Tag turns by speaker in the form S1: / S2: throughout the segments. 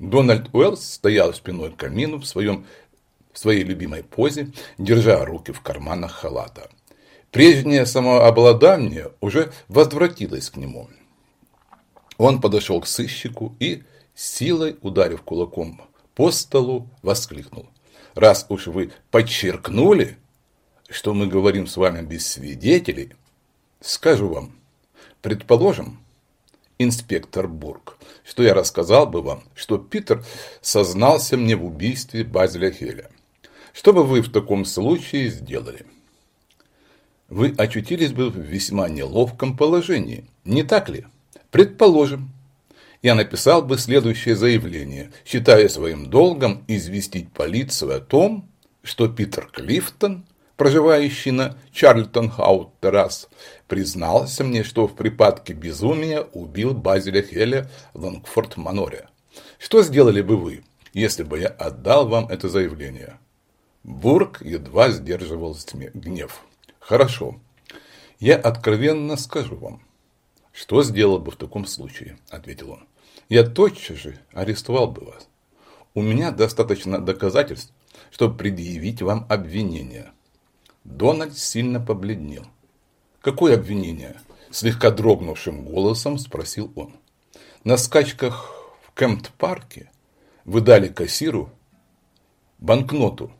S1: Дональд Уэллс стоял спиной к камину в, своем, в своей любимой позе, держа руки в карманах халата. Прежнее самообладание уже возвратилось к нему. Он подошел к сыщику и, силой ударив кулаком по столу, воскликнул. «Раз уж вы подчеркнули, что мы говорим с вами без свидетелей, скажу вам, предположим, инспектор Бург, что я рассказал бы вам, что Питер сознался мне в убийстве Базеля Хеля. Что бы вы в таком случае сделали?» вы очутились бы в весьма неловком положении, не так ли? Предположим, я написал бы следующее заявление, считая своим долгом известить полицию о том, что Питер Клифтон, проживающий на Чарльтон Хаут террас, признался мне, что в припадке безумия убил Базиля Хеля в Лонгфорд Маноре. Что сделали бы вы, если бы я отдал вам это заявление? Бург едва сдерживал гнев. Хорошо. Я откровенно скажу вам, что сделал бы в таком случае, ответил он. Я тотчас же арестовал бы вас. У меня достаточно доказательств, чтобы предъявить вам обвинение. Дональд сильно побледнел. Какое обвинение? Слегка дрогнувшим голосом спросил он. На скачках в Кемпт-парке вы дали кассиру банкноту,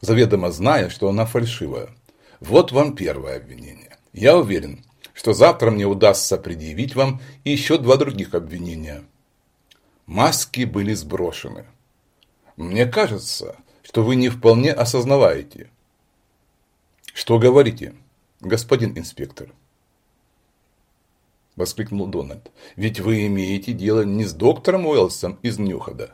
S1: заведомо зная, что она фальшивая. Вот вам первое обвинение. Я уверен, что завтра мне удастся предъявить вам еще два других обвинения. Маски были сброшены. Мне кажется, что вы не вполне осознаваете. Что говорите, господин инспектор? Воскликнул Дональд. Ведь вы имеете дело не с доктором Уэллсом из Нюхада.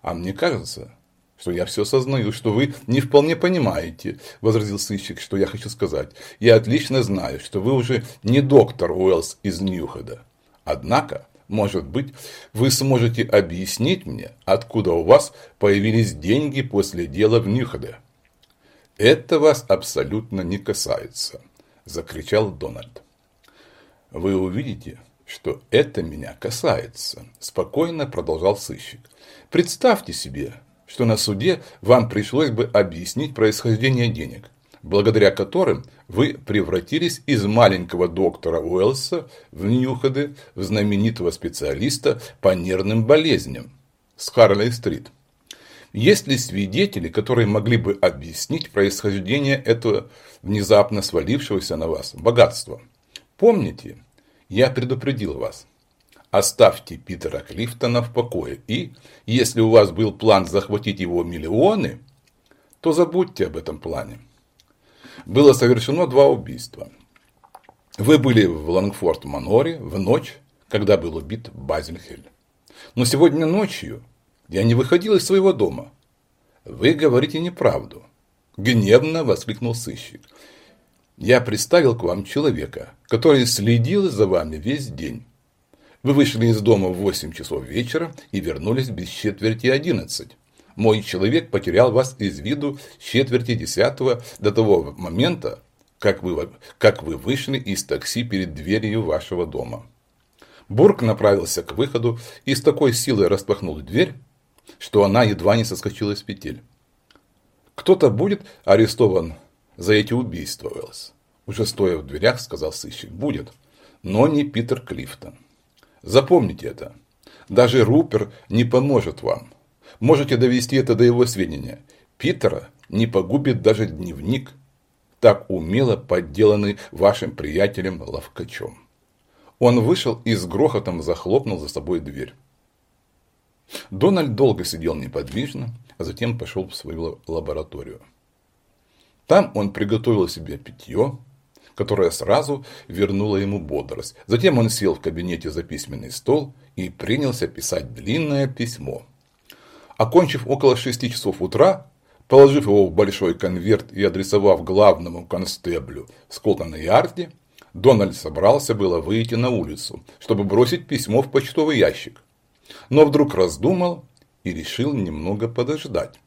S1: А мне кажется, что я все сознаю, что вы не вполне понимаете, возразил сыщик, что я хочу сказать. Я отлично знаю, что вы уже не доктор Уэллс из Ньюхеда. Однако, может быть, вы сможете объяснить мне, откуда у вас появились деньги после дела в Ньюхеде. Это вас абсолютно не касается, закричал Дональд. Вы увидите, что это меня касается, спокойно продолжал сыщик. Представьте себе, что на суде вам пришлось бы объяснить происхождение денег, благодаря которым вы превратились из маленького доктора Уэллса в Ньюхеде в знаменитого специалиста по нервным болезням с Харлей-стрит. Есть ли свидетели, которые могли бы объяснить происхождение этого внезапно свалившегося на вас богатства? Помните, я предупредил вас – Оставьте Питера Клифтона в покое. И, если у вас был план захватить его миллионы, то забудьте об этом плане. Было совершено два убийства. Вы были в Лангфорд-Маноре в ночь, когда был убит Базельхель. Но сегодня ночью я не выходил из своего дома. Вы говорите неправду. Гневно воскликнул сыщик. Я представил к вам человека, который следил за вами весь день. Вы вышли из дома в 8 часов вечера и вернулись без четверти 11. Мой человек потерял вас из виду с четверти десятого до того момента, как вы, как вы вышли из такси перед дверью вашего дома. Бург направился к выходу и с такой силой распахнул дверь, что она едва не соскочила с петель. Кто-то будет арестован за эти убийства, Уэллс. Уже стоя в дверях, сказал сыщик. Будет, но не Питер Клифтон. Запомните это. Даже Рупер не поможет вам. Можете довести это до его сведения. Питера не погубит даже дневник, так умело подделанный вашим приятелем Ловкачом. Он вышел и с грохотом захлопнул за собой дверь. Дональд долго сидел неподвижно, а затем пошел в свою лабораторию. Там он приготовил себе питье, которая сразу вернула ему бодрость. Затем он сел в кабинете за письменный стол и принялся писать длинное письмо. Окончив около шести часов утра, положив его в большой конверт и адресовав главному констеблю в Скотланд-Ярде, Дональд собрался было выйти на улицу, чтобы бросить письмо в почтовый ящик. Но вдруг раздумал и решил немного подождать.